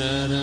da da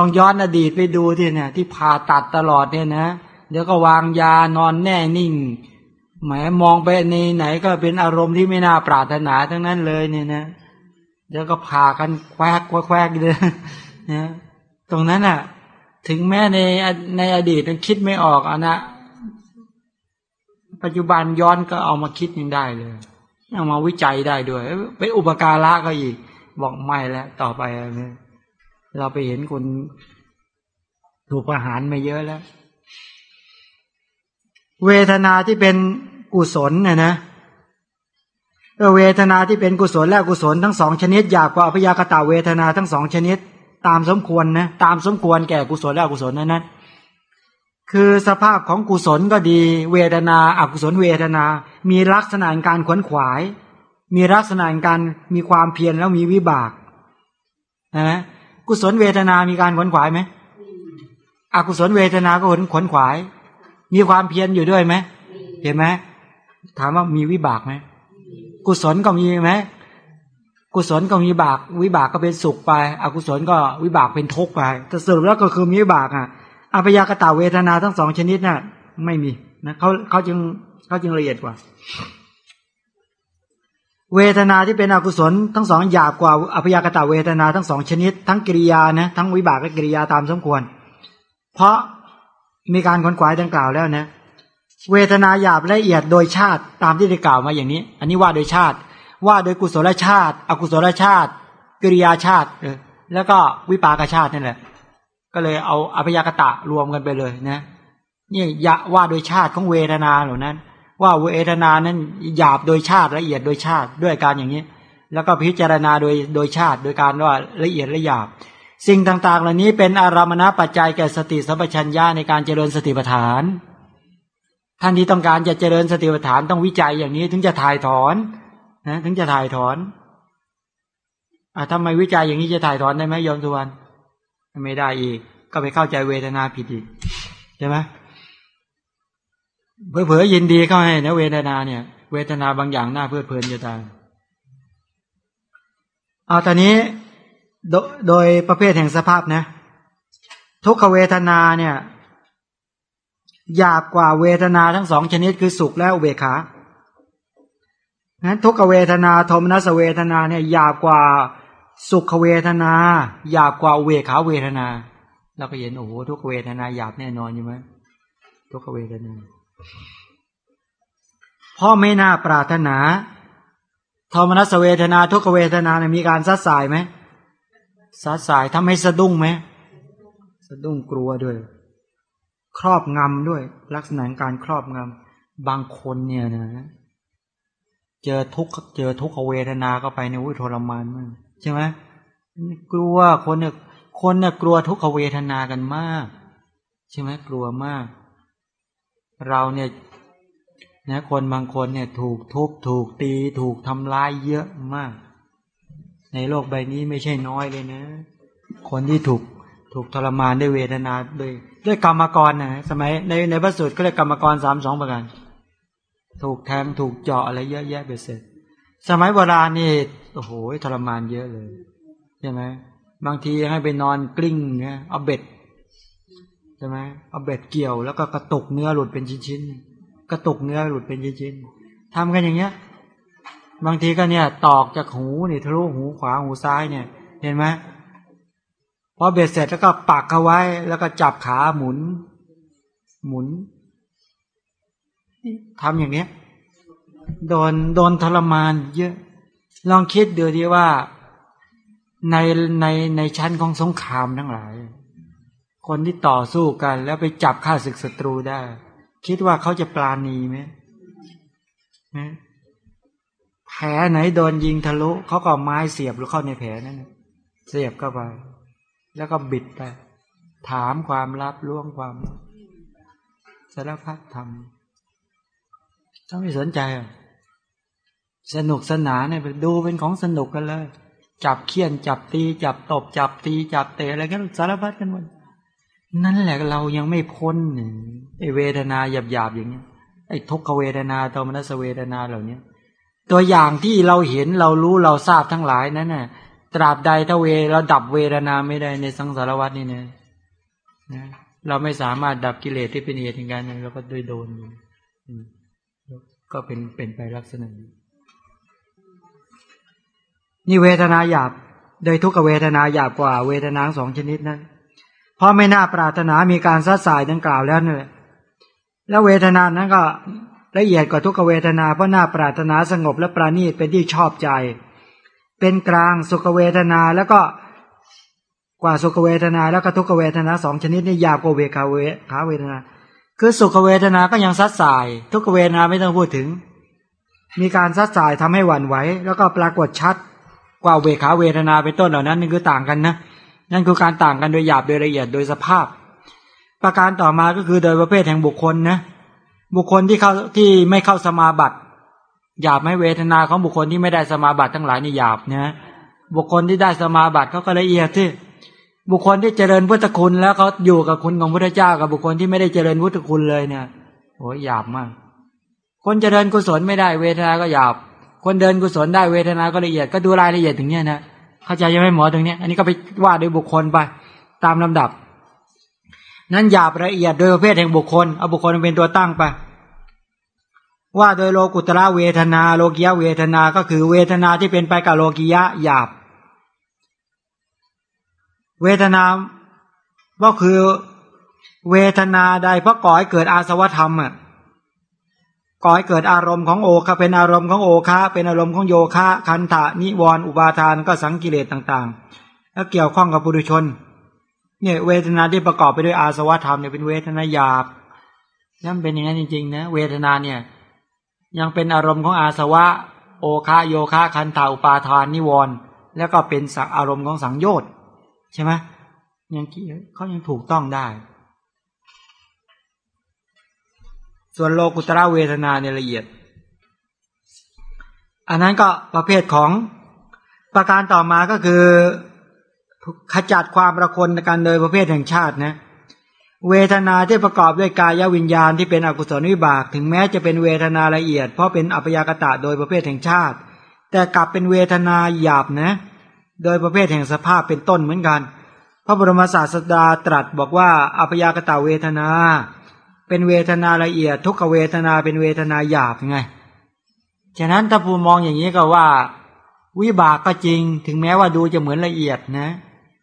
ลองย้อนอดีตไปดูที่เนี่ย ที่ผ่าตัดตลอดเนี่ยนะเดี๋ยวก็วางยานอนแน่นิ่งแหมมองไปในไหนก็เป็นอารมณ์ที่ไม่น่าปรารถนาทั้งนั้นเลยเนี่ยนะเดี๋ยวก็ผ่ากันแควกแควกเลยนะตรงนั้นอะ ถึงแม้ในในอดีตมันคิดไม่ออกอะนะปัจจุบันย้อนก็เอามาคิดยังได้เลย เอามาวิจัยได้ด้วยเป็นอุปการะก็อีก บอกไม่แล้วต่อไปเนี่ย เราไปเห็นคนถูกประหารมาเยอะแล้ว เวทนาที่เป็นกุศลเนี่ยนะเวทนาที่เป็นกุศลและอกุศลทั้งสองชนิดอยากกว่าอพยากตาเวทนาทั้งสองชนิด ตามสมควรนะตามสมควรแก่กุศลและอกุศลนั้นนั้นคือสภาพของกุศลก็ดี เวทนาอกุศลเวทนา มีลักษณะการขวนขวาย มีลักษณะการมีความเพียรแล้วมีวิบากนะ กุศลเวทนามีการขวนขวายไหมอกุศลเวทนาก็ขวนขวนขวาย มีความเพียรอยู่ด้วยไหมเห็นไหมถามว่ามีวิบากไหมกุศลก็มีไหมกุศลก็มีบาก วิบากก็เป็นสุขไป อกุศลก็วิบากเป็นทุกข์ไปแต่สรุปแล้วก็คือมีวิบากอะอภยากตาเวทนาทั้งสองชนิดน่ะ ไม่มีนะเขาเขาจึงเขาจึงละเอียดกว่า เวทนาที่เป็นอกุศลทั้งสองหยาบกว่าอภยากตาเวทนาทั้งสองชนิด ทั้งกิริยานะทั้งวิบากและกิริยาตามสมควร เพราะมีการขวนขวาดังกล่าวแล้วนะ เวทนาหยาบละเอียดโดยชาติตามที่ได้กล่าวมาอย่างนี้ อันนี้ว่าโดยชาติ ว่าโดยกุศลชาติ อกุศลชาติ กิริยาชาติแล้วก็วิปากชาตินั่นแหละ ก็เลยเอาอภยากตะรวมกันไปเลยนะนี่ยะว่าโดยชาติของเวทนาเหล่านั้น ว่าเวทนานั้นหยาบโดยชาติละเอียดโดยชาติด้วยการอย่างนี้ แล้วก็พิจารณาโดยโดยชาติ โดยการว่าละเอียดละหยาบ สิ่งต่างๆ เหล่านี้เป็นอารามณปัจจัยแก่สติสัมปชัญญะในการเจริญสติปัฏฐาน ท่านที่ต้องการจะเจริญสติปัฏฐานต้องวิจัยอย่างนี้ถึงจะถ่ายถอนนะถึงจะถ่ายถอนอ่าทำไมวิจัยอย่างนี้จะถ่ายถอนได้ไหมโยมสุวรรณไม่ได้อีก ก็ไปเข้าใจเวทนาผิดอีกใช่ไหม เผลอๆยินดีเข้าให้นะเวทนาเนี่ย เวทนาบางอย่างน่าเพลิดเพลินจะตายเอาตอนนี้โดโดยประเภทแห่งสภาพนะ ทุกขเวทนาเนี่ยหยาบกว่าเวทนาทั้งสองชนิดคือสุขและอุเบกขานั้นทุกขเวทนาโทมนัสเวทนาเนี่ยหยาบกว่าสุขเวทนาหยาบกว่าอุเบกขาเวทนา เราก็เห็นโอ้โหทุกขเวทนาหยาบแน่นอนใช่ไหมทุกขเวทนา พ่อไม่น่าปรารถนาโทมนัสเวทนาทุกเวทนาเนี่ยมีการซัดสายไหมซัดสายทำให้สะดุ้งไหมสะดุ้งกลัวด้วย ครอบงำด้วย ลักษณะการครอบงำบางคนเนี่ยนะเจอทุกเจอทุกขเวทนาก็ไปในวิทรมานมากใช่ไหมกลัวคนเนี่ยคนเนี่ยกลัวทุกขเวทนากันมาก ใช่ไหมกลัวมาก เราเนี่ยนะคนบางคนเนี่ยถูกทุบถูกตีถูกทำร้ายเยอะมาก ในโลกใบนี้ไม่ใช่น้อยเลยนะ คนที่ถูกถูกทรมานด้วยเวทนาด้วยด้วยกรรมกรณ์นะสมัยในในพระสูตรก็เรียกกรรมกรณ์สามสิบสองประการถูกแทงถูกเจาะอะไรเยอะแยะไปเสร็จ สมัยโบราณนี่โอ้โหทรมานเยอะเลยใช่ไหมบางทีให้ไปนอนกลิ้งเนี่ยเอาเบ็ด ใช่ไหมเอาเบ็ดเกี่ยวแล้วก็กระตุกเนื้อหลุดเป็นชิ้นๆกระตุกเนื้อหลุดเป็นชิ้นๆทำกันอย่างเงี้ย บางทีก็เนี่ย ตอกจากหูนี่ทะลุหูขวาหูซ้ายเนี่ย เห็นไหมพอเบ็ดเสร็จแล้วก็ปักเขาไว้ แล้วก็จับขาหมุน หมุนทำอย่างเนี้ยโดนโดนทรมาน เยอะ ลองคิดดูดีว่าในในในชั้นของสงครามทั้งหลาย คนที่ต่อสู้กัน แล้วไปจับฆ่าศึกศัตรูได้ คิดว่าเขาจะปราณีไหมนะแผลไหนโดนยิงทะลุเขาก็ไม้เสียบหรือเข้าในแผลนั่นเสียบเข้าไป แล้วก็บิดไป ถามความลับล่วงความสารพัดทำถ้าไม่สนใจอะสนุกสนานเนี่ยดูเป็นของสนุกกันเลย จับเคี่ยน จับตี จับตบ จับตี จับเตะอะไรกันสารพัดกันหมด นั่นแหละเรายังไม่พ้นไอเวทนาหยาบๆอย่างเนี้ยไอ้ทุกขเวทนาโทมนัสเวทนาเหล่านี้ตัวอย่างที่เราเห็นเรารู้เราทราบทั้งหลายนั้นน่ะ ตราบใดถ้าเวเราดับเวทนาไม่ได้ในสังสารวัฏนี่เนี่ยนะเราไม่สามารถดับกิเลสที่เป็นเหตุแห่งการเราก็โดยโดนอยู่ก็เป็นเป็นไปลักษณะนี้นี่เวทนาหยาบ โดยทุกขเวทนาหยาบกว่าเวทนาสองชนิดนั้น เพราะไม่น่าปรารถนามีการซัดสายดังกล่าวแล้วเนี่ยแล้วเวทนานั้นก็ละเอียดกว่าทุกเวทนาเพราะน่าปรารถนาสงบและปราณีตเป็นที่ชอบใจ เป็นกลางสุขเวทนาแล้วก็กว่าสุขเวทนาแล้วก็ทุกเวทนาสองชนิดนี่ยาวกว่าเวคาเวขาเวทนา คือสุขเวทนาก็ยังซัดสาย ทุกเวทนาไม่ต้องพูดถึง มีการซัดสายทำให้หวั่นไหวแล้วก็ปรากฏชัดกว่าเวขาเวทนาเป็นต้นเหล่านั้นนี่คือต่างกันนะ นั่นคือการต่างกันโดยหยาบโดยละเอียดโดยสภาพ ประการต่อมาก็คือโดยประเภทแห่งบุคคลนะบุคคลที่เข้าที่ไม่เข้าสมาบัติหยาบไม่เวทนาของบุคคลที่ไม่ได้สมาบัติทั้งหลายนี่หยาบนะบุคคลที่ได้สมาบัติเขาก็ละเอียดที่บุคคลที่เจริญพุทธคุณแล้วเขาอยู่กับคุณของพระเจ้ากับบุคคลที่ไม่ได้เจริญพุทธคุณเลยเนี่ยโอ้หยาบมาก คนเจริญกุศลไม่ได้เวทนาก็หยาบ คนเดินกุศลได้เวทนาก็ละเอียดก็ดูรายละเอียดถึงเนี้ยนะ เข้าใจยังไม่หมอตรงเนี้ยอันนี้ก็ไปว่าโดยบุคคลไป ตามลำดับ นั้นหยาบละเอียดโดยประเภทแห่งบุคคลเอาบุคคลเป็นตัวตั้งไป ว่าโดยโลกุตระเวทนา โลกิยะเวทนาก็คือเวทนาที่เป็นไปกับโลกิยะหยาบ เวทนาก็คือเวทนาใดเพราะก่อให้เกิดอาสวะธรรมอะ ก่อให้เกิดอารมณ์ของโอคะเป็นอารมณ์ของโอคะเป็นอารมณ์ของโยคะ คันธะนิวรณ์อุบาทานก็สังกิเลสต่างๆ แล้วเกี่ยวข้องกับปุถุชน เนี่ยเวทนาที่ประกอบไปด้วยอาสวะธรรมเนี่ยเป็นเวทนาหยาบนั่นเป็นอย่างนั้นจริงๆนะเวทนาเนี่ย ยังเป็นอารมณ์ของอาสวะ โอคะโยคะคันธะอุปาทานนิวรณ์แล้วก็เป็นสัอารมณ์ของสังโยชน์ใช่ไหมยังเขายังถูกต้องได้ ส่วนโลกุตระเวทนาเนี่ยละเอียด อันนั้นก็ประเภทของประการต่อมาก็คือ ขจัดความประคนกันโดยประเภทแห่งชาตินะเวทนาที่ประกอบด้วยกายวิญญาณที่เป็นอกุศลวิบาก ถึงแม้จะเป็นเวทนาละเอียด เพราะเป็นอัปยากตะโดยประเภทแห่งชาติ แต่กลับเป็นเวทนาหยาบนะ โดยประเภทแห่งสภาพเป็นต้นเหมือนกัน พระบรมศาสดาตรัสบอกว่าอัปยากตะเวทนา เป็นเวทนาละเอียด ทุกขเวทนาเป็นเวทนาหยาบไง ฉะนั้นถ้าผู้มองอย่างนี้ก็ว่า วิบากก็จริง ถึงแม้ว่าดูจะเหมือนละเอียดนะ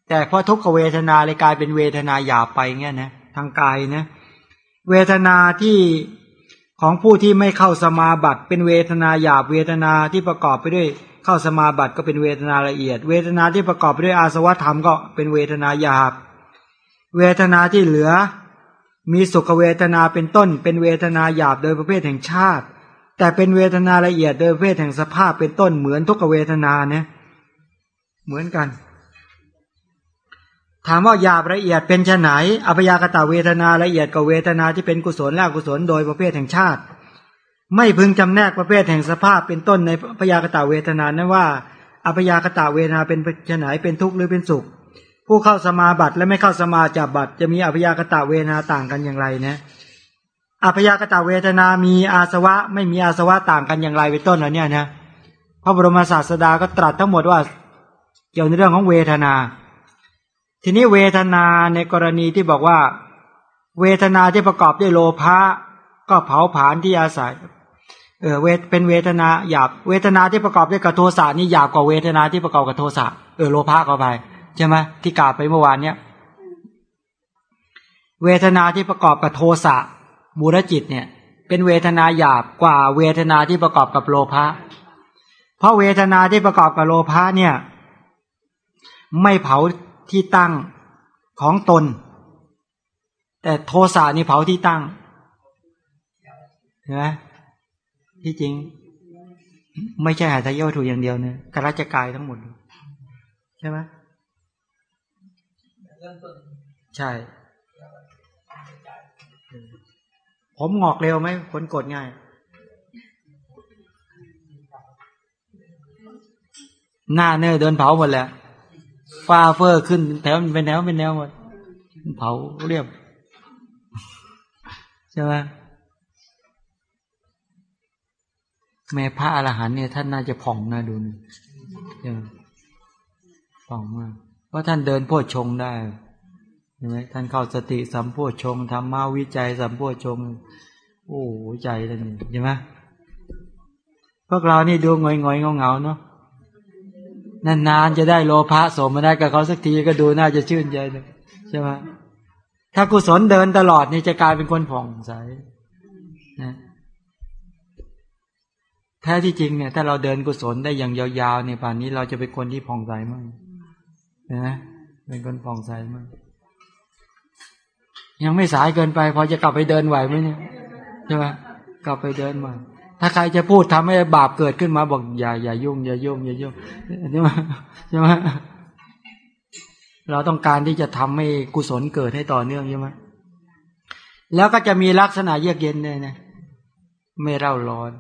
แต่พราะทุกขเวทนาเลยกลายเป็นเวทนาหยาบไปเงี้ยนะทางกายนะ เวทนาที่ของผู้ที่ไม่เข้าสมาบัติเป็นเวทนาหยาบเวทนาที่ประกอบไปด้วยเข้าสมาบัติก็เป็นเวทนาละเอียด เวทนาที่ประกอบไปด้วยอาสวะธรรมก็เป็นเวทนาหยาบ เวทนาที่เหลือ มีสุขเวทนาเป็นต้น เป็นเวทนาหยาบโดยประเภทแห่งชาติ แต่เป็นเวทนาละเอียดโดยประเภทแห่งสภาพเป็นต้นเหมือนทุกเวทนาเนี่ยเหมือนกัน ถามว่าหยาบละเอียดเป็นชไหนอภยากตะเวทนาละเอียดกับเวทนาที่เป็นกุศลและกุศลโดยประเภทแห่งชาติ ไม่พึงจำแนกประเภทแห่งสภาพเป็นต้นในพยากตะเวทนานั้นว่าอภยากตะเวทนาเป็นชไหนเป็นทุกข์หรือเป็นสุข ผู้เข้าสมาบัติและไม่เข้าสมาจับบัติจะมีอภยากตะเวนาต่างกันอย่างไรนะอภยากตะเวทนามีอาสวะ ไม่มีอาสวะต่างกันอย่างไรเป็นต้นเหล่านี้นะพระบรมศาสดาก็ตรัสทั้งหมดว่า เกี่ยวในเรื่องของเวทนา ทีนี้เวทนาในกรณีที่บอกว่า เวทนาที่ประกอบด้วยโลภะก็เผาผลาญที่อาศัยเออเวทเป็นเวทนาหยาบเวทนาที่ประกอบด้วยกัโทสะนี่หยาบกว่าเวทนาที่ประกอบกับโทสะเออโลภะก็ไป ใช่ไหมที่กล่าวไปเมื่อวานเนี้ยเวทนาที่ประกอบกับโทสะมูรจิตเนี่ย เป็นเวทนาหยาบกว่าเวทนาที่ประกอบกับโลภะเพราะเวทนาที่ประกอบกับโลภะเนี่ย ไม่เผาที่ตั้งของตน แต่โทสะนี่เผาที่ตั้งเห็นไหมที่จริง ไม่ใช่หายทายโยถูอย่างเดียวเนะกราชกายทั้งหมดใช่ไหม ใช่ผมงอกเร็วไหมคนกดง่าย หน้าเนื้อเดินเผาหมดแล้วฟ้าเฟอร์ขึ้นแถวเป็นแนวเป็นแนวหมดเผาเรียบ ใช่ไหมแม่พระอรหันต์เนี่ยท่านน่าจะผ่องนะดูนี่ใช่ไหมผ่องมาก เพราะท่านเดินโพชงได้ใช่ไหมท่านเข้าสติสัมโพชงทำมาวิจัยสัมโพชงโอ้ใจท่านใช่ไหมพวกเรานี่ดูงอยงอยเงาเงาๆเนาะนานๆจะได้โลภะสมมาได้กับเขาสักทีก็ดูน่าจะชื่นใจเลยใช่ไหมถ้ากุศลเดินตลอดนี่จะกลายเป็นคนผ่องใสนะแท้ที่จริงเนี่ย ถ้าเราเดินกุศลได้อย่างยาวๆเนี่ยป่านนี้เราจะเป็นคนที่ผ่องใสมาก นะเป็นคนผ่องใสมากยังไม่สายเกินไป พอจะกลับไปเดินไหวไหมเนี่ยใช่ไหมกลับไปเดินมาถ้าใครจะพูดทำให้บาปเกิดขึ้นมาบอกอย่าอย่ายุ่งอย่ายุ่งอย่ายุ่งใช่ไหมใช่ไหมเราต้องการที่จะทำให้กุศลเกิดให้ต่อเนื่องใช่ไหมแล้วก็จะมีลักษณะเยือกเย็นเลยนะไม่เร่าร้อน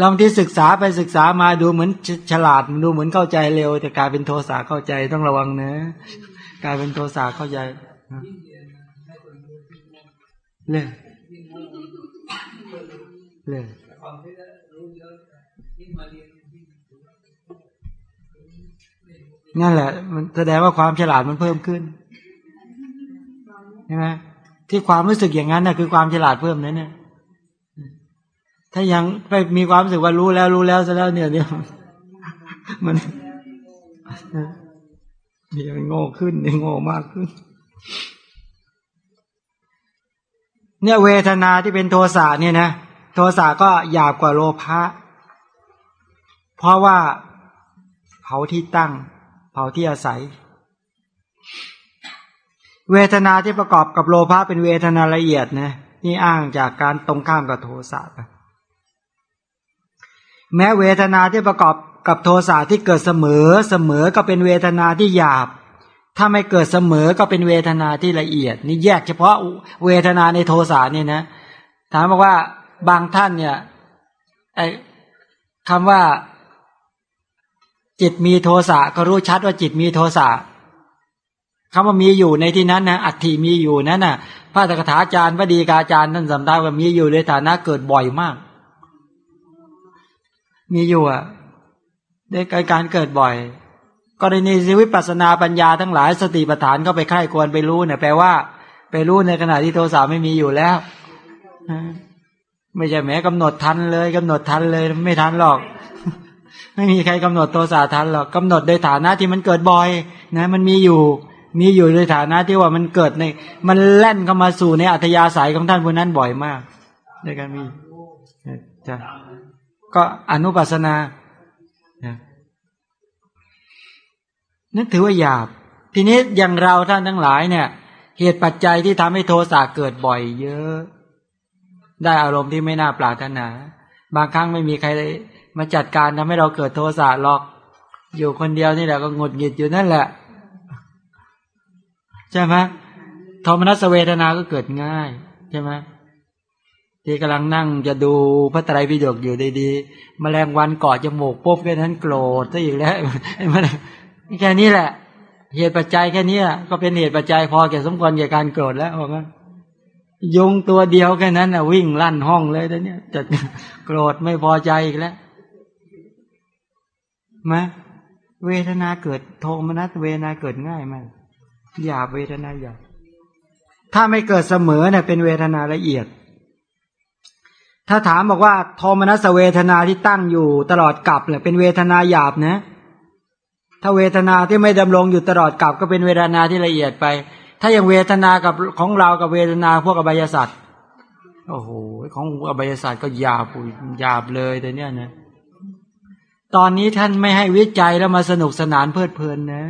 ลองที่ศึกษาไปศึกษามาดูเหมือนฉฉลาดดูเหมือนเข้าใจเร็ว แต่กลายเป็นโทสะเข้าใจต้องระวังนะกลายเป็นโทสะเข้าใจนะเลยเลยนั่นแหละ มันแสดงว่าความฉลาดมันเพิ่มขึ้นใช่ไหมที่ความรู้สึกอย่างนั้นนะคือความฉลาดเพิ่มนั่นเนี่ย ถ้ายังไปมีความรู้สึกว่ารู้แล้วรู้แล้วซะแล้วเนี่ยเนี่ยมันเดี๋ยวโง่ขึ้นเนี่ยโง่มากขึ้น เนี่ยเวทนาที่เป็นโทสะเนี่ยนะโทสะก็หยาบกว่าโลภะเพราะว่าเผาที่ตั้ง เผาที่อาศัย เวทนาที่ประกอบกับโลภะเป็นเวทนาละเอียดนะนี่อ้างจากการตรงข้ามกับโทสะไป แม้เวทนาที่ประกอบกับโทสะที่เกิดเสมอเสมอก็เป็นเวทนาที่หยาบ ถ้าไม่เกิดเสมอก็เป็นเวทนาที่ละเอียด นี่แยกเฉพาะเวทนาในโทสะนี่นะถามบอกว่าบางท่านเนี่ยไอ้คำว่า จิตมีโทสะก็รู้ชัดว่าจิตมีโทสะคำว่ามีอยู่ในที่นั้นนะอัตถิมีอยู่นั้นนะ่ะพระตถาจารย์พระดีกาจารย์ท่านสำได้ว่ามีอยู่ในฐานะเกิดบ่อยมาก มีอยู่อะได้การเกิดบ่อยกรณีสิวิปัสนาปัญญาทั้งหลายสติปัฏฐานก็ไปใคร่ควรไปรู้เนี่ยแปลว่า ไปรู้ในขณะที่โทสะไม่มีอยู่แล้วไม่ใช่แม้กำหนดทันเลยกำหนดทันเลยไม่ทันหรอก ไม่มีใครกำหนดโทสะทันหรอกกำหนดโดยฐานะที่มันเกิดบ่อย นะ มันมีอยู่ มีอยู่โดยฐานะที่ว่ามันเกิดใน มันแล่นเข้ามาสู่ในอัธยาศัยของท่านผู้นั้นบ่อยมากด้วยกันมีใช่ ก็อนุปัสนานั่นถือว่าหยาบ ทีนี้อย่างเราท่านทั้งหลายเนี่ย เหตุปัจจัยที่ทำให้โทสะเกิดบ่อย เยอะ ได้อารมณ์ที่ไม่น่าปรารถนา บางครั้งไม่มีใครมาจัดการทำให้เราเกิดโทสะหรอก อยู่คนเดียวนี่แหละก็งดหงิดอยู่นั่นแหละ ใช่ไหมโทมนัสเวทนาก็เกิดง่าย ใช่ไหม ที่กำลังนั่งจะดูพระไตรปิฎกอยู่ดีๆมแมลงวันเกาะจมูกปุ๊บแค่นั้นโกรธซะอีกแล้วมันแค่นี้แหละ เหตุปัจจัยแค่นี้ก็เป็นเหตุปัจจัยพอแก่สมควรแก่การโกรธแล้วบอกว่ายุงตัวเดียวแค่นั้นอะวิ่งลั่นห้องเลยตอนนี้จะโกรธไม่พอใจอีกแล้วมาเวทนาเกิดโทมนัสเวทนาเกิดง่ายมากหยาบเวทนาหยาบถ้าไม่เกิดเสมอเนี่ยเป็นเวทนาละเอียด ถ้าถามบอกว่าโทมนัสเวทนาที่ตั้งอยู่ตลอดกับเนี่ยเป็นเวทนาหยาบนะ ถ้าเวทนาที่ไม่ดำรงอยู่ตลอดกับก็เป็นเวทนาที่ละเอียดไป ถ้าอย่างเวทนากับของเรากับเวทนาพวกอบายสัตว์โอ้โหของอบายศาสตร์ก็หยาบปุยหยาบเลยแต่เนี้ยนะ ตอนนี้ท่านไม่ให้วิจัยแล้วมาสนุกสนานเพลิดเพลินนะ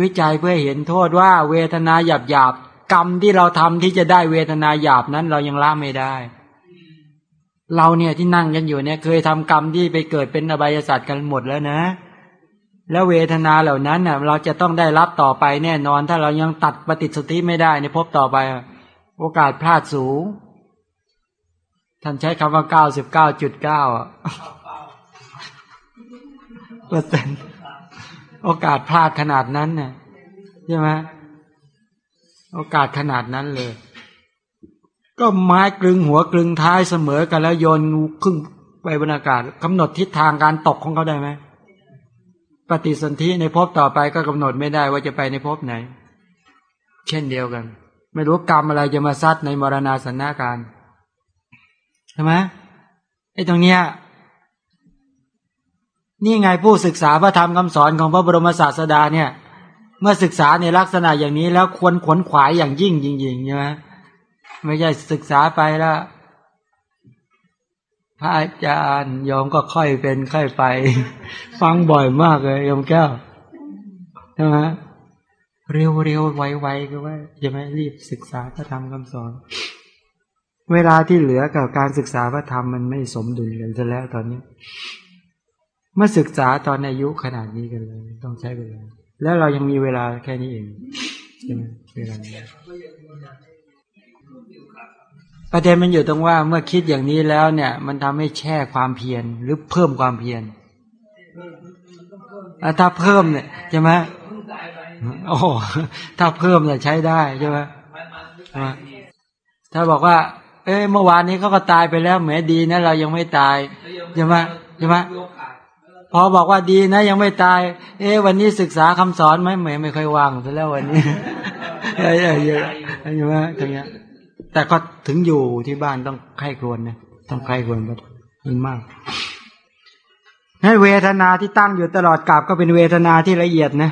วิจัยเพื่อเห็นโทษว่าเวทนาหยาบหยาบกรรมที่เราทำที่จะได้เวทนาหยาบนั้นเรายังละไม่ได้ เราเนี่ยที่นั่งกันอยู่เนี่ย เคยทำกรรมที่ไปเกิดเป็นอบายศาสตร์กันหมดแล้วนะ แล้วเวทนาเหล่านั้นน่ะ เราจะต้องได้รับต่อไปแน่นอน ถ้าเรายังตัดปฏิสนธิไม่ได้ในภพต่อไป โอกาสพลาดสูง ท่านใช้คำว่าเก้าสิบเก้าจุดเก้าเปอร์เซ็นต์โอกาสพลาดขนาดนั้นเนี่ยใช่ไหมโอกาสขนาดนั้นเลย ก็ไม้กลึงหัวกลึงท้ายเสมอกันแล้วโยนงูขึ้นไปบนอากาศกำหนดทิศทางการตกของเขาได้ไหมปฏิสนธิในภพต่อไปก็กำหนดไม่ได้ว่าจะไปในภพไหน เช่นเดียวกัน ไม่รู้กรรมอะไรจะมาซัดในมรณาสันนาการใช่ไหมไอ้ตรงเนี้ยนี่ไงผู้ศึกษาพระธรรมคำสอนของพระบรมศาสดาเนี่ย เมื่อศึกษาในลักษณะอย่างนี้แล้วควรขวนขวายอย่างยิ่งจริงๆใช่ไหม ไม่ใช่ศึกษาไปแล้วพระอาจารย์ยอมก็ค่อยเป็นค่อยไป ฟังบ่อยมากเลยยอมแก้วใช่ไหมเร็วเร็วไวไวก็ว่าจะไม่รีบศึกษาพระธรรมคำสอน เวลาที่เหลือกับการศึกษาพระธรรมมันไม่สมดุลกันซะแล้วตอนนี้เมื่อศึกษาตอนอายุขนาดนี้กันเลย ต้องใช้เวลา แล้วเรายังมีเวลาแค่นี้เองใช่ไหมเวลานี้ ประเด็นมันอยู่ตรงว่าเมื่อคิดอย่างนี้แล้วเนี่ย มันทำให้แช่ความเพียรหรือเพิ่มความเพียรถ้าเพิ่มเนี่ยใช่ไหมโอ้ถ้าเพิ่มเนี่ยใช้ได้ใช่ไหมถ้าบอกว่า เอ้ยเมื่อวานนี้เขาก็ตายไปแล้วแหมดีนะเรายังไม่ตายใช่ไหมใช่ไหมพอบอกว่าดีนะยังไม่ตาย เอ้วันนี้ศึกษาคำสอนไหมแหมไม่ค่อยว่างซะแล้ววันนี้เอ้ยเอ้ยเอ้ยใช่ไหมตรงเนี้ย แต่ก็ถึงอยู่ที่บ้านต้องใคร่ครวญนะต้องใคร่ครวญมันมากให้เวทนาที่ตั้งอยู่ตลอดกาบก็เป็นเวทนาที่ละเอียดนะ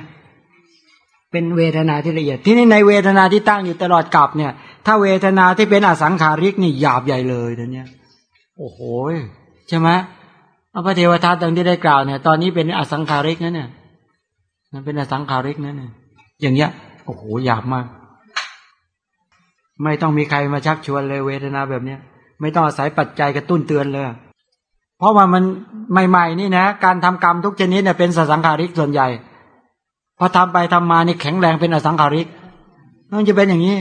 เป็นเวทนาที่ละเอียด ที่นี่ในเวทนาที่ตั้งอยู่ตลอดกาบเนี่ย ถ้าเวทนาที่เป็นอสังขาริกนี่หยาบใหญ่เลยเดี๋ยวนี้โอ้โหใช่ไหมพระเทวทัตดังที่ได้กล่าวเนี่ย ตอนนี้เป็นอสังขาริกนั่นเนี่ยมันเป็นอสังขาริกนั่นเนี่ยอย่างเงี้ยโอ้โหหยาบมาก ไม่ต้องมีใครมาชักชวนเลยเวทนาแบบเนี้ยไม่ต้องอาศัยปัจจัยกระตุ้นเตือนเลย เพราะว่ามันใหม่ ๆ นี่นะ การทำกรรมทุกชนิดเนี่ยเป็นสังขาริกส่วนใหญ่พอทำไปทำมานี่แข็งแรงเป็นอสังขาริกมันจะเป็นอย่างนี้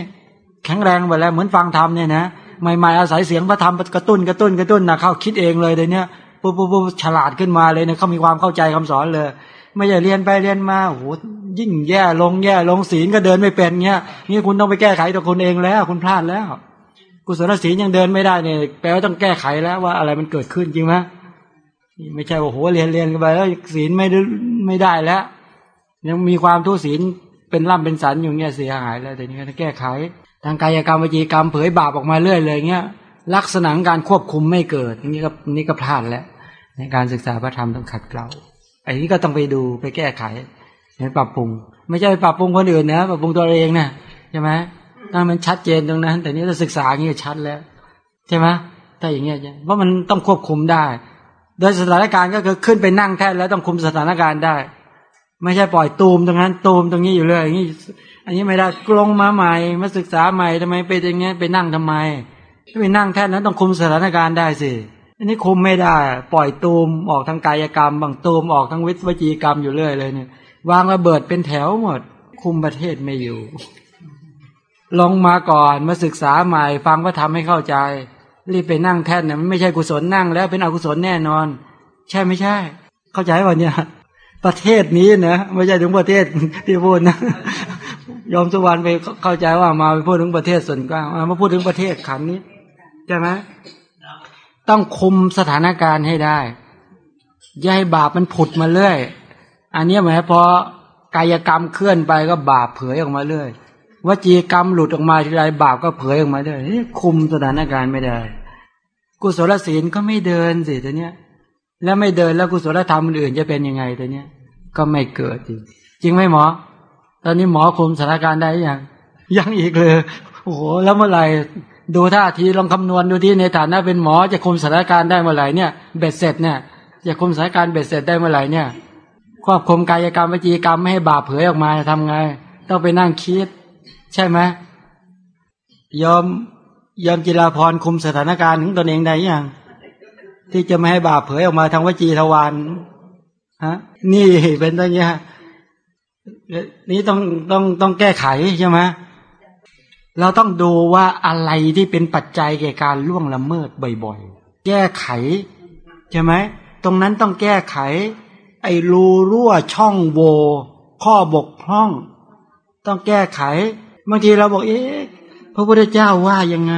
แข็งแรงไปแล้วเหมือนฟังธรรมเนี่ยนะใหม่ๆอาศัยเสียงพระธรรมกระตุ้นกระตุ้นกระตุ้นนะเข้าคิดเองเลยเดี๋ยวนี้ปุ๊บปุ๊บปุ๊บฉลาดขึ้นมาเลยเนี่ยเขามีความเข้าใจคำสอนเลย ไม่ใช่เรียนไปเรียนมาโอ้โหยิ่งแย่ลงแย่ลงศีลก็เดินไม่เป็นเงี้ยนี่คุณต้องไปแก้ไขตัวคุณเองแล้ว คุณพลาดแล้ว กุศลศีลยังเดินไม่ได้เนี่ยแปลว่าต้องแก้ไขแล้วว่าอะไรมันเกิดขึ้นจริงไหมไม่ใช่ว่าโหเรียนเรียนกันไปแล้วศีลไม่ได้ไม่ได้แล้ว ยังมีความทุศีลเป็นล่ำเป็นสันอยู่เงี้ยเสียหายแล้วแต่นี้ก็แก้ไข ทางกายกรรมวิจีกรรมเผยบาปออกมาเรื่อยเลยเงี้ยลักษณะการควบคุมไม่เกิดนี่ก็นี่ก็พลาดแล้ว ในการศึกษาพระธรรมต้องขัดเกลา อันนี้ก็ต้องไปดูไปแก้ไขไปปรับปรุง ไม่ใช่ไปปรับปรุงคนอื่นนะปรับปรุงตัวเองนะใช่ไหมถ้ามันชัดเจนตรงนั้น แต่นี้เราศึกษาอย่างนี้ชัดแล้ว ใช่ไหมถ้าอย่างเงี้ยเพราะมันต้องควบคุมได้ โดยสถานการณ์ก็คือขึ้นไปนั่งแท่นแล้วต้องคุมสถานการณ์ได้ ไม่ใช่ปล่อยตูมตรงนั้นตูมตรงนี้อยู่เลยอย่างนี้อันนี้ไม่ได้กลงมาใหม่ มาศึกษาใหม่ทำไมเป็นอย่างเงี้ยไปนั่งทำไมถ้าไปนั่งแท่นนั้นต้องคุมสถานการณ์ได้สิ อันนี้คุมไม่ได้ ปล่อยตูมออกทางกายกรรมบางตูมออกทางวิทยกรรมอยู่เรื่อยเลยเนี่ยวางระเบิดเป็นแถวหมด คุมประเทศไม่อยู่ ลงมาก่อนมาศึกษาใหม่ ฟังว่าทำให้เข้าใจ รีบไปนั่งแท่นเนี่ยมันไม่ใช่กุศลนั่งแล้วเป็นอกุศลแน่นอน ใช่ไม่ใช่ เข้าใจป่ะเนี่ยประเทศนี้นะไม่ใช่ถึงประเทศที่พูดนะยอมสุวรรณไปเข้าใจว่ามาไปพูดถึงประเทศส่วนกลางมาพูดถึงประเทศขันนี้ใช่ไหม ต้องคุมสถานการณ์ให้ได้ อย่าให้บาปมันผุดมาเรื่อย อันนี้หมายพอกายกรรมเคลื่อนไปก็บาปเผยออกมาเรื่อยวจีกรรมหลุดออกมาทีไรบาปก็เผยออกมาเรื่อยคุมสถานการณ์ไม่ได้ กุศลศีลก็ไม่เดินสิตัวเนี้ย แล้วไม่เดินแล้วกุศลธรรมอื่นจะเป็นยังไงตัวเนี้ย ก็ไม่เกิดจริงจริงไหมหมอ ตอนนี้หมอคุมสถานการณ์ได้ยังยังอีกเลยโอ้โหแล้วเมื่อไหร่ ดูท่าทีลองคำนวณดูที่ในฐานะเป็นหมอจะคุมสถานการณ์ได้เมื่อไหร่เนี่ยเบ็ดเสร็จเนี่ยจะคุมสถานการณ์เบ็ดเสร็จได้เมื่อไหร่เนี่ยควบคุมกายกรรมวิจีกรรมไม่ให้บาปเผยออกมาทำไง ต้องไปนั่งคิด ใช่ไหมยอมยอมจิราพรคุมสถานการณ์ถึงตนเองได้ยังที่จะไม่ให้บาปเผยออกมาทางวจีทวารฮะ นี่เป็นตัวเนี้ยนี่ต้องต้องต้องแก้ไขใช่ไหม เราต้องดูว่าอะไรที่เป็นปัจจัยแก่การล่วงละเมิดบ่อยๆ แก้ไข ใช่ไหม ตรงนั้นต้องแก้ไข ไอ้รูรั่วช่องโหว่ข้อบกพร่อง ต้องแก้ไข บางทีเราบอก เอ๊ะ พระพุทธเจ้าว่ายังไง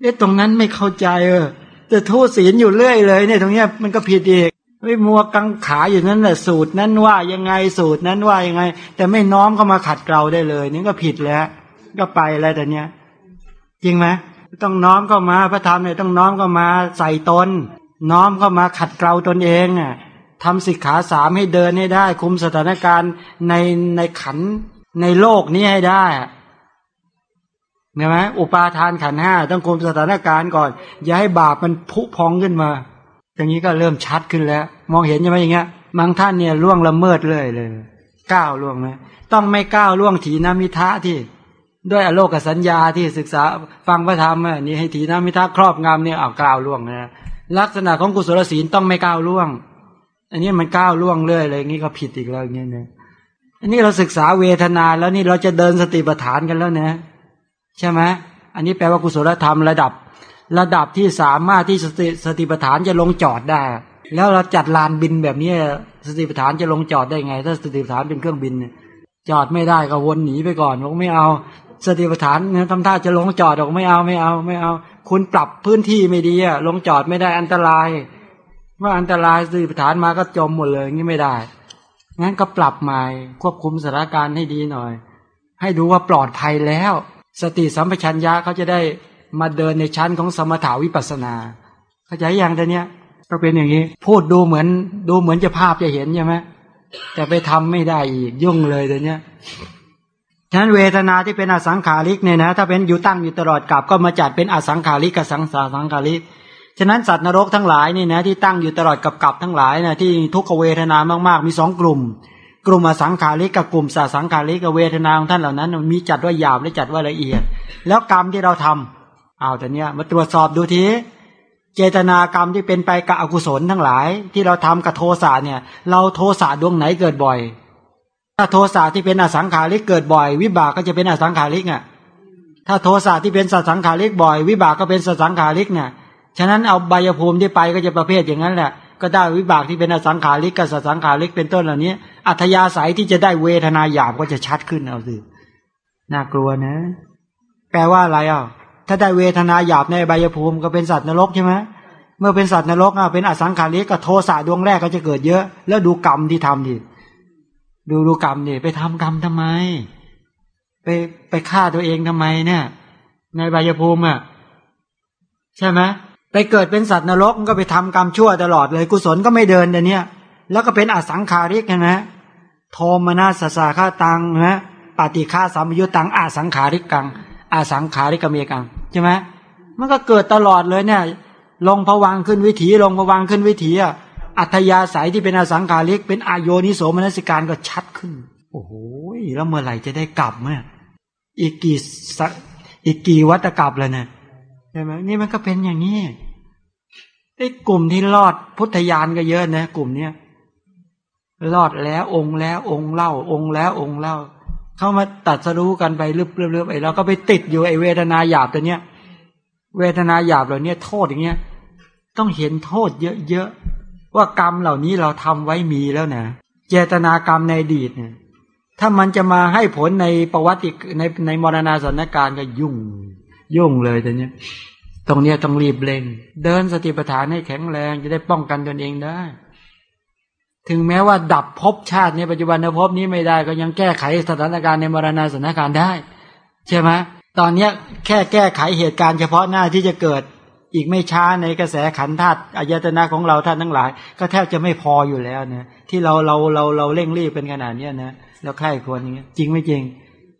เอ๊ะ ตรงนั้นไม่เข้าใจเออ แต่โทษศีลอยู่เรื่อยเลยเนี่ยตรงเนี้ยมันก็ผิดอีกไม่มัวกังขาอยู่นั้นแหละสูตรนั้นว่ายังไงสูตรนั้นว่ายังไง แต่ไม่น้อมเข้ามาขัดเกลาได้เลยนี่ก็ผิดแล้ว ก็ไปแล้วแต่เนี้ย จริงไหมต้องน้อมเข้ามาพระธรรมเนี่ยต้องน้อมเข้ามาใส่ตน น้อมเข้ามาขัดเกลาตนเองอะทำสิกขาสามให้เดินให้ได้ คุมสถานการณ์ในในขันในโลกนี้ให้ได้เห็นไหมอุปาทานขันห้าต้องคุมสถานการณ์ก่อน อย่าให้บาปมันพุพองขึ้นมา อย่างนี้ก็เริ่มชัดขึ้นแล้ว มองเห็นใช่ไหมอย่างเงี้ยบางท่านเนี่ยล่วงละเมิดเลยเลยก้าวล่วงนะต้องไม่ก้าวล่วงถีนามิทะที่ ด้วยอโลกสัญญาที่ศึกษาฟังพระธรรมนี่ให้ถีนามิทะครอบงำเนี่ยเอาก้าวล่วงนะลักษณะของกุศลศีลต้องไม่ก้าวล่วง อันนี้มันก้าวล่วงเลยอะไรอย่างนี้ก็ผิดอีกแล้วอย่างเงี้ยนะอันนี้เราศึกษาเวทนาแล้วนี่เราจะเดินสติปัฏฐานกันแล้วนะ ใช่ไหมอันนี้แปลว่ากุศลธรรมระดับ ระดับที่สามารถที่สติสติปัฏฐานจะลงจอดได้ แล้วเราจัดลานบินแบบนี้สติปัฏฐานจะลงจอดได้ไง ถ้าสติปัฏฐานเป็นเครื่องบินจอดไม่ได้ก็วนหนีไปก่อนบอกไม่เอา สติปัฏฐานนี่ยทำท่าจะลงจอดบอกไม่เอาไม่เอาไม่เอา คุณปรับพื้นที่ไม่ดีอะลงจอดไม่ได้อันตรายว่าอันตรายสติปัฏฐานมาก็จมหมดเลยงี้ไม่ได้งั้นก็ปรับใหม่ควบคุมสถานการณ์ให้ดีหน่อย ให้ดูว่าปลอดภัยแล้ว สติสัมปชัญญะเขาจะได้มาเดินในชั้นของสมถาวิปัสนา เข้าใจอย่างเดียนี้ก็เป็นอย่างนี้ พูดดูเหมือนดูเหมือนจะภาพจะเห็นใช่ไหมแต่ไปทำไม่ได้อีกยุ่งเลยเดี๋ยวนี้ ฉะนั้นเวทนาที่เป็นอสังขาริกเนี่ยนะ ถ้าเป็นอยู่ตั้งอยู่ตลอดกับก็มาจัดเป็นอสังขาริกกับสังสาสังขาริกฉะนั้นสัตว์นรกทั้งหลายนี่นะที่ตั้งอยู่ตลอดกับกับทั้งหลายนะที่ทุกขเวทนามากๆ มีสองกลุ่ม กลุ่มอสังขาริกกับกลุ่มสาสังขาริกกับเวทนาของท่านเหล่านั้น มีจัดว่าหยาบและจัดว่าละเอียด แล้วกรรมที่เราทำเอาแต่เนี้ยมาตรวจสอบดูทีเจตนากรรมที่เป็นไปกับอกุศลทั้งหลาย ที่เราทำกับโทสะเนี่ย เราโทสะดวงไหนเกิดบ่อย ถ้าโทสะที่เป็นอสังขาริกเกิดบ่อย วิบากก็จะเป็นอสังขาริกอะถ้าโทสะที่เป็นสัสังขาริกบ่อย วิบากก็เป็นสัสังขาริกเนี่ยฉะนั้นเอาใบภูมิที่ไปก็จะประเภทอย่างนั้นแหละก็ได้วิบากที่เป็นอสังขาริกกับสัสังขาริกเป็นต้นเหล่านี้ อัธยาศัยที่จะได้เวทนาหยาบก็จะชัดขึ้นเอาสิน่ากลัวนะ แปลว่าอะไรอะถ้าได้เวทนาหยาบในใบภูมิก็เป็นสัตว์นรกใช่ไหมเมื่อเป็นสัตว์นรกอะเป็นอสังขาริกกับโทสะดวงแรกก็จะเกิดเยอะ แล้วดูกรรมที่ทำดิ ดูดูกรรมดิไปทำกรรมทำไม ไปไปฆ่าตัวเองทำไมเนี่ย ในใบภูมิอะใช่ไหมไปเกิดเป็นสัตว์นรกก็ไปทำกรรมชั่วตลอดเลย กุศลก็ไม่เดินเดี๋ยนี้แล้วก็เป็นอสังขาริกนะโทมนาสสาฆาตังนะปฏิฆาสัมยุตังอาสังขาริกังอาสังขาริกเมกังใช่ไหมมันก็เกิดตลอดเลยเนี่ย ลงผวังขึ้นวิถีลงผวังขึ้นวิถีอะ อัธยาศัยที่เป็นอสังขาริก เป็นอายโยนิโสมนสิการก็ชัดขึ้น โอ้โหแล้วเมื่อไหร่จะได้กลับเนี่ยอีกกี่อีกกี่วัตกลับเลยเนี่ยใช่ไหมนี่มันก็เป็นอย่างนี้ไอ้กลุ่มที่รอดพุทธญาณก็เยอะนะกลุ่มเนี้ยรอดแล้วองค์แล้วองค์เล่า องค์แล้วองค์เล่า เข้ามาตัดสรู้กันไปเรื่อยๆไอ้เราก็ไปติดอยู่ไอ้เวทนาหยาบตัวเนี้ย เวทนาหยาบเหล่านี้โทษอย่างเงี้ย ต้องเห็นโทษเยอะๆ ว่ากรรมเหล่านี้เราทำไว้มีแล้วนะเจตนากรรมในอดีตเนี่ยถ้ามันจะมาให้ผลในประวัติในในมรณาสถานการณ์ก็ยุ่ง ยุ่งเลยแต่เนี้ยตรงเนี้ยต้องรีบเร่ง เดินสติปัฏฐานให้แข็งแรงจะได้ป้องกันตนเองได้ ถึงแม้ว่าดับภพชาติในปัจจุบันภพนี้ไม่ได้ก็ยังแก้ไขสถานการณ์ในมรณาสถานการณ์ได้ ใช่ไหมตอนเนี้ยแค่แก้ไขเหตุการณ์เฉพาะหน้าที่จะเกิด อีกไม่ช้าในกระแสขันธาตุอายตนะของเราท่านทั้งหลาย ก็แทบจะไม่พออยู่แล้วนะที่เราเราเราเราเร่งรีบเป็นขนาดเนี้ยนะเราใคร่ควรอย่างเงี้ยจริงไม่จริง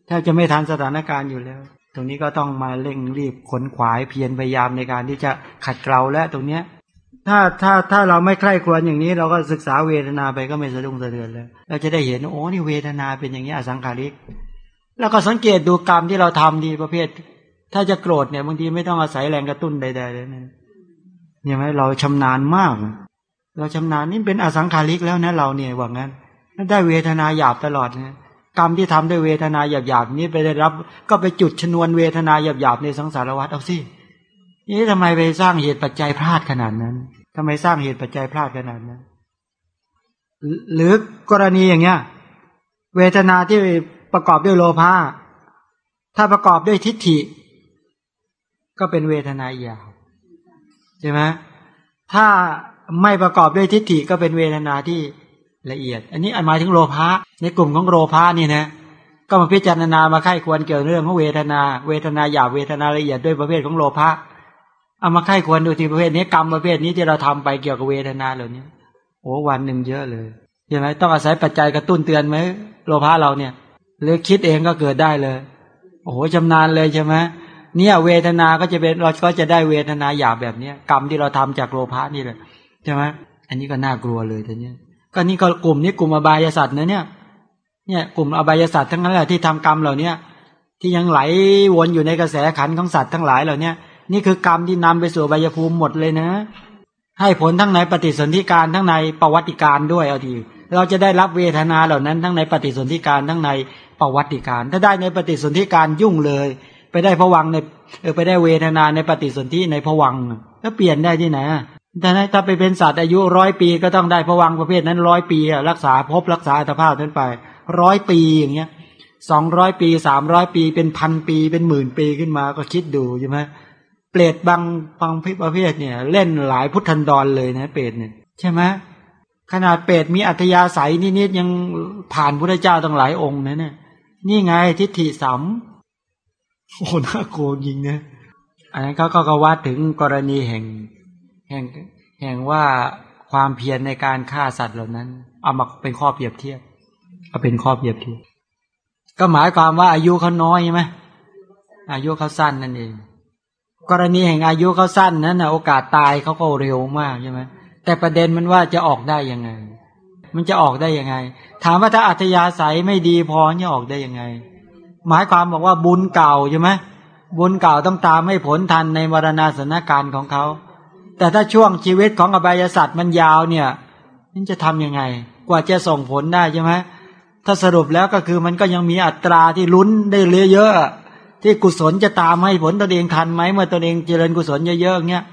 แทบจะไม่ทันสถานการณ์อยู่แล้ว ตรงนี้ก็ต้องมาเร่งรีบขนขวายเพียรพยายามในการที่จะขัดเกลาและตรงเนี้ยถ้าถ้าถ้าเราไม่ใคร่ควรอย่างนี้ เราก็ศึกษาเวทนาไปก็ไม่สะดุ้งสะเทือนเลยเราจะได้เห็นโอ้นี่เวทนาเป็นอย่างนี้อสังขาริก แล้วก็สังเกตดูกรรมที่เราทำดีประเภท ถ้าจะโกรธเนี่ยบางทีไม่ต้องอาศัยแรงกระตุ้นใดๆเลยนะเนี่ยไหมเราชำนาญมาก เราชำนาญนี่เป็นอสังขาริกแล้วนะเราเนี่ยว่างั้นได้เวทนาหยาบตลอดนะกรรมที่ทำด้วยเวทนาหยาบๆนี้ไปได้รับ ก็ไปจุดชนวนเวทนาหยาบๆในสังสารวัฏเอาสินี่ทำไมไปสร้างเหตุปัจจัยพลาดขนาดนั้นทำไมสร้างเหตุปัจจัยพลาดขนาดนั้น หรือกรณีอย่างเงี้ย เวทนาที่ประกอบด้วยโลภะถ้าประกอบด้วยทิฏฐิ ก็เป็นเวทนาหยาบใช่ไหมถ้าไม่ประกอบด้วยทิฏฐิก็เป็นเวทนาที่ละเอียด อันนี้หมายถึงโลภะในกลุ่มของโลภะนี่นะก็มาพิจารณามาไข้ควรเกี่ยวเรื่องของเวทนา เวทนาหยาบเวทนาละเอียดด้วยประเภทของโลภะเอามาไข้ควรดูที่ประเภทนี้กรรมประเภทนี้ที่เราทำไปเกี่ยวกับเวทนาเหล่านี้โอ้วันหนึ่งเยอะเลยใช่ไหมต้องอาศัยปัจจัยกระตุ้นเตือนไหมโลภะเราเนี่ยหรือคิดเองก็เกิดได้เลย โอ้โหชำนาญเลยใช่ไหม เนี่ยเวทนาก็จะเป็นเราก็จะได้เวทนาหยาบแบบเนี้ยกรรมที่เราทำจากโลภะนี่แหละใช่ไหมอันนี้ก็น่ากลัวเลยทีเนี้ยก็นี่ก็กลุ่มนี้กลุ่มอบายสัตว์นะเนี่ย เนี่ยกลุ่มอบายสัตว์ทั้งนั้นแหละที่ทำกรรมเหล่าเนี้ยที่ยังไหลวนอยู่ในกระแสขันของสัตว์ทั้งหลายเหล่าเนี้ยนี่คือกรรมที่นำไปสู่อบายภูมิหมดเลยนะ ให้ผลทั้งในปฏิสนธิการทั้งในประวัติการด้วยเอาทีเราจะได้รับเวทนาเหล่านั้นทั้งในปฏิสนธิการทั้งในประวัติการ ถ้าได้ในปฏิสนธิการยุ่งเลย ไปได้ผวังในเออไปได้เวทนาในปฏิสนธิในผวังแล้วเปลี่ยนได้ที่ไหนแต่ถ้าไปเป็นสัตว์อายุร้อยปีก็ต้องได้ผวังประเภทนั้นร้อยปีรักษาพบรักษาอัตภาพนั้นไปร้อยปีอย่างเงี้ยสองร้อยปีสามร้อยปีเป็นพันปีเป็นหมื่นปีขึ้นมาก็คิดดูใช่ไหมเปรตบางบางประเภทเนี่ย เล่นหลายพุทธันดรเลยนะเปรตเนี่ยใช่ไหมขนาดเปรตมีอัธยาศัยนิดๆยังผ่านพระเจ้าตั้งหลายองค์นะเนี่ยนี่ไงทิฏฐิสัม โอ้น่าโกงจริงนะอันนั้นเขาก็วัดถึงกรณีแห่งแห่งแห่งว่าความเพียรในการฆ่าสัตว์เหล่านั้น เอามาเป็นข้อเปรียบเทียบก็เป็นข้อเปรียบเทียบก็หมายความว่าอายุเขาน้อยใช่ไหมอายุเขาสั้นนั่นเอง กรณีแห่งอายุเขาสั้นนั้นนะโอกาสตายเขาก็เร็วมากใช่ไหมแต่ประเด็นมันว่าจะออกได้ยังไง มันจะออกได้ยังไง ถามว่าถ้าอัธยาศัยไม่ดีพอจะออกได้ยังไง หมายความบอกว่าบุญเก่าใช่ไหมบุญเก่าต้องตามให้ผลทันในมรณาสนการของเขา แต่ถ้าช่วงชีวิตของอบายสัตว์มันยาวเนี่ยมันจะทํำยังไง กว่าจะส่งผลได้ใช่ไหมถ้าสรุปแล้วก็คือมันก็ยังมีอัตราที่ลุ้นได้เยอะเยอะที่กุศลจะตามให้ผลตนเองทันไหมเมื่อตนเองเจริญกุศลเยอะๆเงี้ย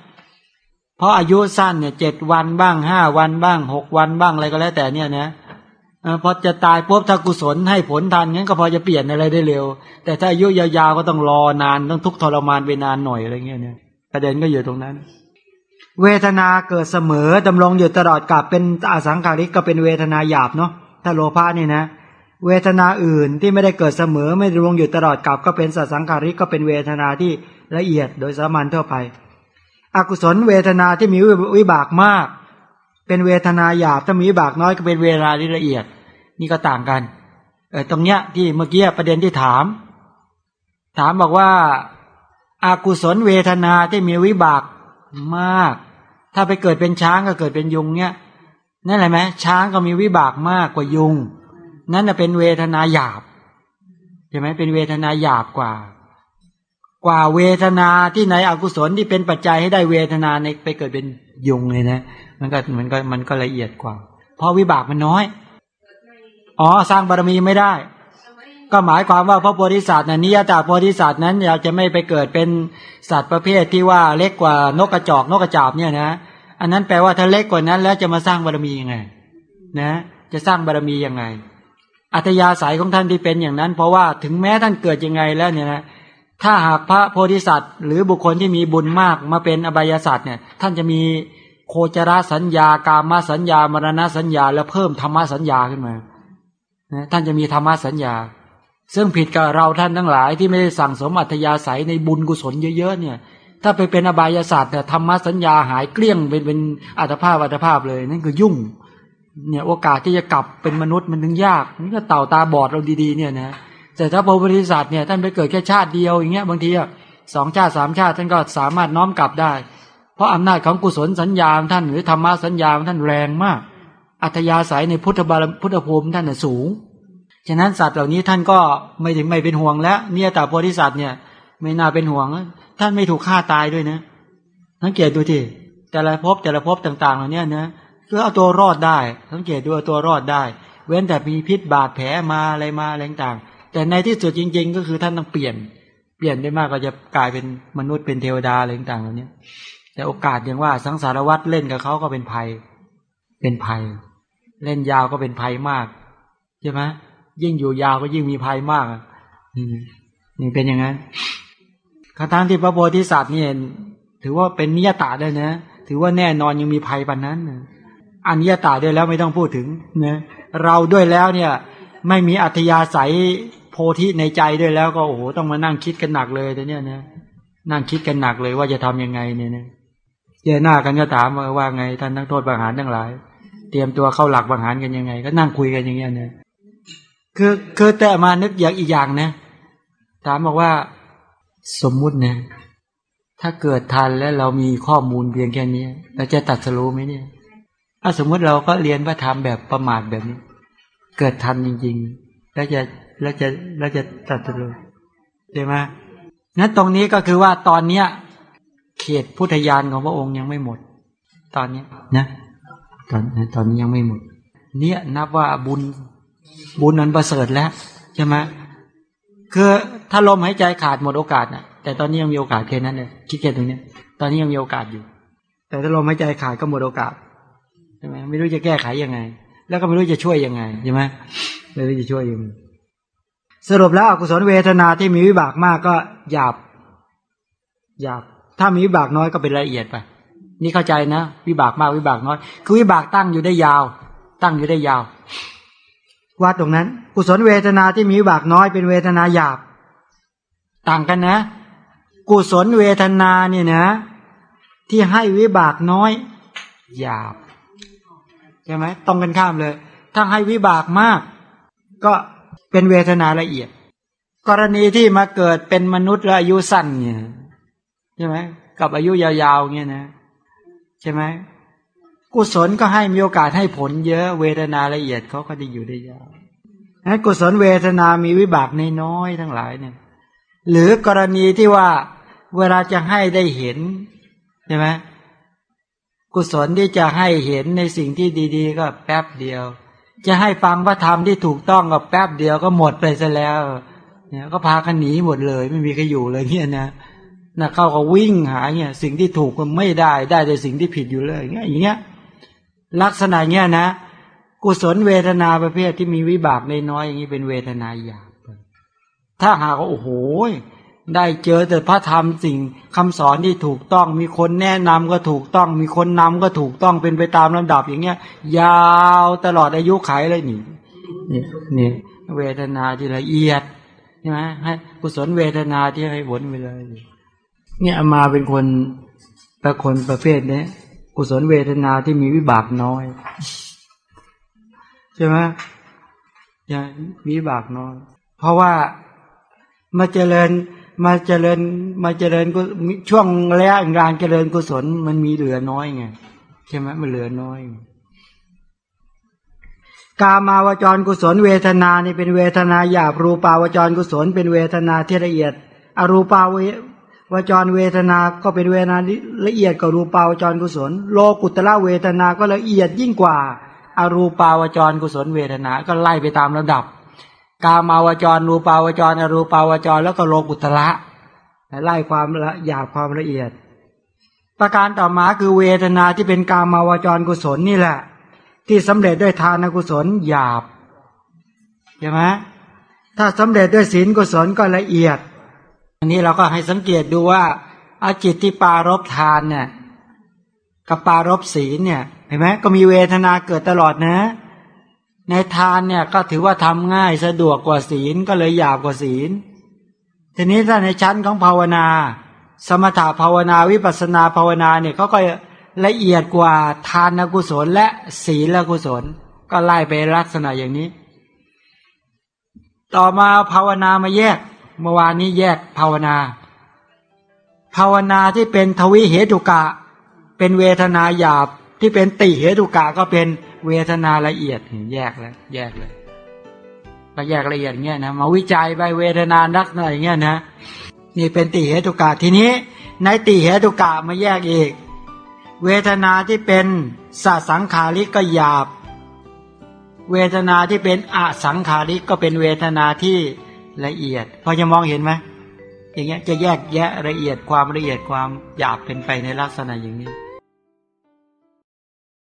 เพราะอายุสั้นเนี่ยเจ็ดวันบ้างห้าวันบ้างหกวันบ้างอะไรก็แล้วแต่เนี่ยนะ พอจะตายปุ๊บถ้ากุศลให้ผลทันงั้นก็พอจะเปลี่ยนอะไรได้เร็ว แต่ถ้าอายุยาวๆก็ต้องรอนานต้องทุกทรมานไปนานหน่อยอะไรเงี้ยเนี่ยประเด็นก็อยู่ตรงนั้น เวทนาเกิดเสมอดำรงอยู่ตลอดกับเป็นอสังขาริกก็เป็นเวทนาหยาบเนาะถ้าโลภะนี่นะ เวทนาอื่นที่ไม่ได้เกิดเสมอไม่ดำรงอยู่ตลอดกับก็เป็นสัสังขาริกก็เป็นเวทนาที่ละเอียดโดยสามัญทั่วไป อกุศลเวทนาที่มีวิบากมาก เป็นเวทนาหยาบถ้ามีวิบากน้อยก็เป็นเวทนาที่ละเอียด นี่ก็ต่างกัน เออตรงเนี้ยที่เมื่อกี้ประเด็นที่ถาม ถามบอกว่าอากุศลเวทนาที่มีวิบากมาก ถ้าไปเกิดเป็นช้างก็เกิดเป็นยุงเนี้ยนั่นแหละไหมช้างก็มีวิบากมากกว่ายุง นั่นจะเป็นเวทนาหยาบใช่ไหมเป็นเวทนาหยาบกว่า กว่าเวทนาที่ในอกุศลที่เป็นปัจจัยให้ได้เวทนาในไปเกิดเป็นยุงเลยนะ มันก็มันก็มันก็ละเอียดกว่า เพราะวิบากมันน้อย อ๋อสร้างบารมีไม่ได้ ก็หมายความว่าพระโพธิสัตว์นะนิยตาโพธิสัตว์นั้นเรากจะไม่ไปเกิดเป็นสัตว์ประเภทที่ว่าเล็กกว่านกกระจอกนกกระจาบเนี่ยนะ อันนั้นแปลว่าถ้าเล็กกว่านั้น แล้วจะมาสร้างบารมียังไง นะ จะสร้างบารมียังไง อัตยาสายของท่านที่เป็นอย่างนั้น เพราะว่าถึงแม้ท่านเกิดยังไงแล้วเนี่ยนะถ้าหากพระโพธิสัตว์ หรือบุคคลที่มีบุญมากมาเป็นอบายสัตว์เนี่ยท่านจะมีโคจรสัญญากามาสัญญามรณะสัญญา แล้วเพิ่มธรรมสัญญาขึ้นมา นะท่านจะมีธรรมสัญญา ซึ่งผิดกับเราท่านทั้งหลายที่ไม่ได้สั่งสมอัธยาศัยในบุญกุศลเยอะๆเนี่ย ถ้าไปเป็นอบายศาสตร์เนี่ยธรรมสัญญาหายเกลี้ยงเป็นเป็นอัตภาพอัตภาพเลยนั่นคือยุ่ง เนี่ยโอกาสที่จะกลับเป็นมนุษย์มันถึงยากนี่ก็เต่าตาบอดเราดีๆเนี่ยนะแต่ถ้าพระโพธิสัตว์เนี่ยท่านไปเกิดแค่ชาติเดียวอย่างเงี้ยบางทีอะสองชาติสามชาติท่านก็สามารถน้อมกลับได้ เพราะอำนาจของกุศลสัญญาของท่านหรือธรรมะสัญญาของท่านแรงมาก อัธยาศัยในพุทธบารพุทธภูมิท่านน่ะสูง ฉะนั้นสัตว์เหล่านี้ท่านก็ไม่ถึงไม่เป็นห่วงแล้วเนี่ยแต่โพธิสัตว์เนี่ย ไม่น่าเป็นห่วง ท่านไม่ถูกฆ่าตายด้วยนะสังเกตดูทีแต่ละภพแต่ละภพต่าง ๆ เหล่านี้นะคือเอาตัวรอดได้ สังเกตดูเอาตัวรอดได้ เว้นแต่มีพิษบาดแผลมาอะไรมาอะไรต่างแต่ในที่สุดจริง ๆ ก็คือท่านต้องเปลี่ยน เปลี่ยนได้มากก็จะกลายเป็นมนุษย์เป็นเทวดาอะไรต่างๆเหล่านี้แต่โอกาสอย่างว่าสังสารวัตรเล่นกับเขาก็เป็นภัย เป็นภัย เล่นยาวก็เป็นภัยมากใช่ไหมยิ่งอยู่ยาวก็ยิ่งมีภัยมากนี่เป็นอย่างนั้นคาทางที่พระโพธิสัตว์เนี่ยถือว่าเป็นนิยตาได้นะ ถือว่าแน่นอนยังมีภัยปันนั้นอันนิยตาด้วยแล้วไม่ต้องพูดถึงนะเราด้วยแล้วเนี่ย ไม่มีอัธยาศัยโพธิในใจด้วยแล้วก็โอ้โหต้องมานั่งคิดกันหนักเลยแต่เนี้ยนะนั่งคิดกันหนักเลยว่าจะทำยังไงเนี่ยนะเจอหน้ากันก็ถามว่าไงท่านนักโทษบางหารทั้งหลาย เตรียมตัวเข้าหลักบางหารกันยังไง ก็นั่งคุยกันอย่างเงี้ยเนี่ยคือคือแต่มานึกอย่างอีกอย่างนะถามบอกว่าสมมุตินะถ้าเกิดทันแล้วเรามีข้อมูลเพียงแค่นี้เราจะตัดสรู้ไหมเนี่ยถ้าสมมติเราก็เรียนพระธรรมแบบประมาทแบบนี้ เกิดทันจริง ๆ แล้วจะแล้วจะแล้วจะตัดสรู้ใช่ไหมนั้นตรงนี้ก็คือว่าตอนเนี้ย เขตพุทธญาณของพระองค์ยังไม่หมด ตอนเนี้ยนะ ตอนตอนนี้ยังไม่หมด เนี่ยนับว่าบุญบุญนั้นประเสริฐแล้วใช่ไหมคือถ้าลมหายใจขาดหมดโอกาสนะแต่ตอนนี้ยังมีโอกาสแค่นั้นเลยคิดแค่ตรงนี้ตอนนี้ยังมีโอกาสอยู่ แต่ถ้าลมหายใจขาดก็หมดโอกาสใช่ไหมไม่รู้จะแก้ไขยังไง แล้วก็ไม่รู้จะช่วยยังไงใช่ไหมไม่รู้จะช่วยยังไงสรุปแล้วอกุศลเวทนาที่มีวิบากมากก็หยาบหยาบถ้ามีวิบากน้อยก็เป็นละเอียดไป นี่เข้าใจนะ วิบากมากวิบากน้อย คือวิบากตั้งอยู่ได้ยาว ตั้งอยู่ได้ยาววัดตรงนั้น กุศลเวทนาที่มีวิบากน้อยเป็นเวทนาหยาบ ต่างกันนะ กุศลเวทนาเนี่ยนะ ที่ให้วิบากน้อยหยาบใช่ไหมตรงกันข้ามเลย ถ้าให้วิบากมาก ก็เป็นเวทนาละเอียด กรณีที่มาเกิดเป็นมนุษย์แล้วอายุสั้นเนี่ยใช่ไหมกับอายุยาวๆเนี่ยนะ ใช่ไหมกุศลก็ให้มีโอกาสให้ผลเยอะเวทนาละเอียดเขาก็จะอยู่ได้ยาวนั้นกุศลเวทนามีวิบากนน้อยทั้งหลายเนี่ย หรือกรณีที่ว่าเวลาจะให้ได้เห็นใช่ไหมกุศลที่จะให้เห็นในสิ่งที่ดี ๆ ก็แป๊บเดียว จะให้ฟังพระธรรมที่ถูกต้องก็แป๊บเดียวก็หมดไปซะแล้ว เนี่ยก็พากันหนีหมดเลย ไม่มีใครอยู่เลยเนี่ยนะ นะเข้าก็วิ่งหาเนี่ย สิ่งที่ถูกมันไม่ได้ได้แต่สิ่งที่ผิดอยู่เลยอย่างเงี้ยอย่างเงี้ยลักษณะเนี้ยนะ กุศลเวทนาประเภทที่มีวิบากในน้อยอย่างนี้เป็นเวทนาหยาบถ้าหากว่าโอ้โหได้เจอแต่พระธรรมสิ่งคำสอนที่ถูกต้องมีคนแนะนำก็ถูกต้อง มีคนนำก็ถูกต้องเป็นไปตามลำดับอย่างเงี้ย ยาวตลอดอายุไขเลยนี่นี่นี่เวทนาที่ละเอียดใช่ไหมให้กุศลเวทนาที่ให้ผลไปเลย เนี่ยมาเป็นคนเป็นคนประเภทนี้กุศลเวทนาที่มีวิบากน้อย ใช่ไหมยังมีวิบากน้อย เพราะว่ามาเจริญมาเจริญมาเจริญก็ช่วงระยะงานเจริญกุศลมันมีเหลือน้อยไงใช่ไหมมันเหลือน้อย กามาวจรกุศลเวทนานี่เป็นเวทนาหยาบรูปาวจรกุศลเป็นเวทนาที่ละเอียด อรูปาว วจรเวทนาก็เป็นเวทนาละเอียดกว่ารูปาวจรกุศล โลกุตละเวทนาก็ละเอียดยิ่งกว่าอารูปาวจรกุศลเวทนา ก็ไล่ไปตามระดับ กามาวจรรูปาวจรอรูปาวจรแล้วก็โลกุตละไล่ความละหยาบความละเอียด ประการต่อมาคือเวทนาที่เป็นกามาวจรกุศลนี่แหละ ที่สำเร็จด้วยทานกุศลหยาบใช่ไหมถ้าสำเร็จด้วยศีลกุศลก็ละเอียด อันนี้เราก็ให้สังเกตดูว่าอาจิตที่ปารบทานเนี่ยกับปารบศีลเนี่ยเห็นไหมก็มีเวทนาเกิดตลอดนะ ในทานเนี่ยก็ถือว่าทำง่ายสะดวกกว่าศีลก็เลยหยาบกว่าศีล ทีนี้ถ้าในชั้นของภาวนา สมถะภาวนาวิปัสนาภาวนาเนี่ยเขาก็ละเอียดกว่าทานกุศลและศีลกุศล ก็ไล่ไปลักษณะอย่างนี้ ต่อมาภาวนามาแยก เมื่อวานนี้แยกภาวนา ภาวนาที่เป็นทวิเหตุกะ เป็นเวทนาหยาบที่เป็นติเหตุกะก็เป็นเวทนาละเอียดแยกแล้ว แยกเลยก็แยกละเอียดเงี้ยนะมาวิจัยไปเวทนานักหน่อยเงี้ยนะนี่เป็นติเหตุกะทีนี้ ในติเหตุกะมาแยกอีก เวทนาที่เป็นสัสังขาริกก็หยาบ เวทนาที่เป็นอสังขาริกก็เป็นเวทนาที่ ละเอียด พอจะมองเห็นไหมอย่างเงี้ยจะแยกแยะละเอียดความละเอียดความหยาบเป็นไปในลักษณะอย่างนี้